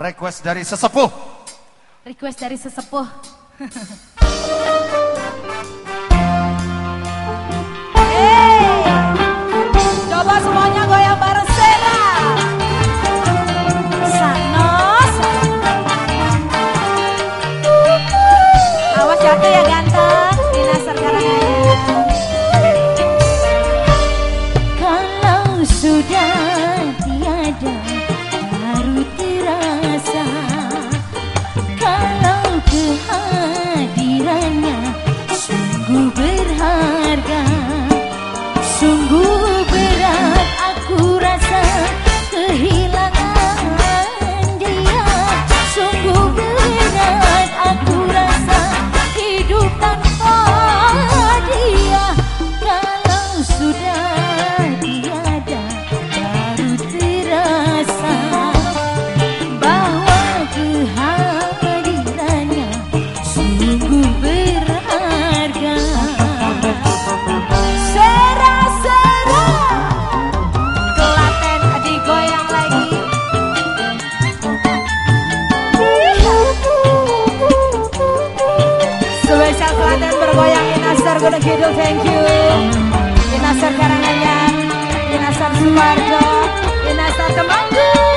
Request dari sesepuh. Request dari sesepuh. Gunung Kidul thank you. Inasar Karanganyar Inasar sumargo Inasar Temanggung.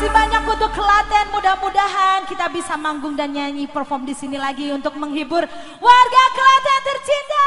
kasih banyak untuk Klaten. Mudah-mudahan kita bisa manggung dan nyanyi perform di sini lagi untuk menghibur warga Klaten tercinta.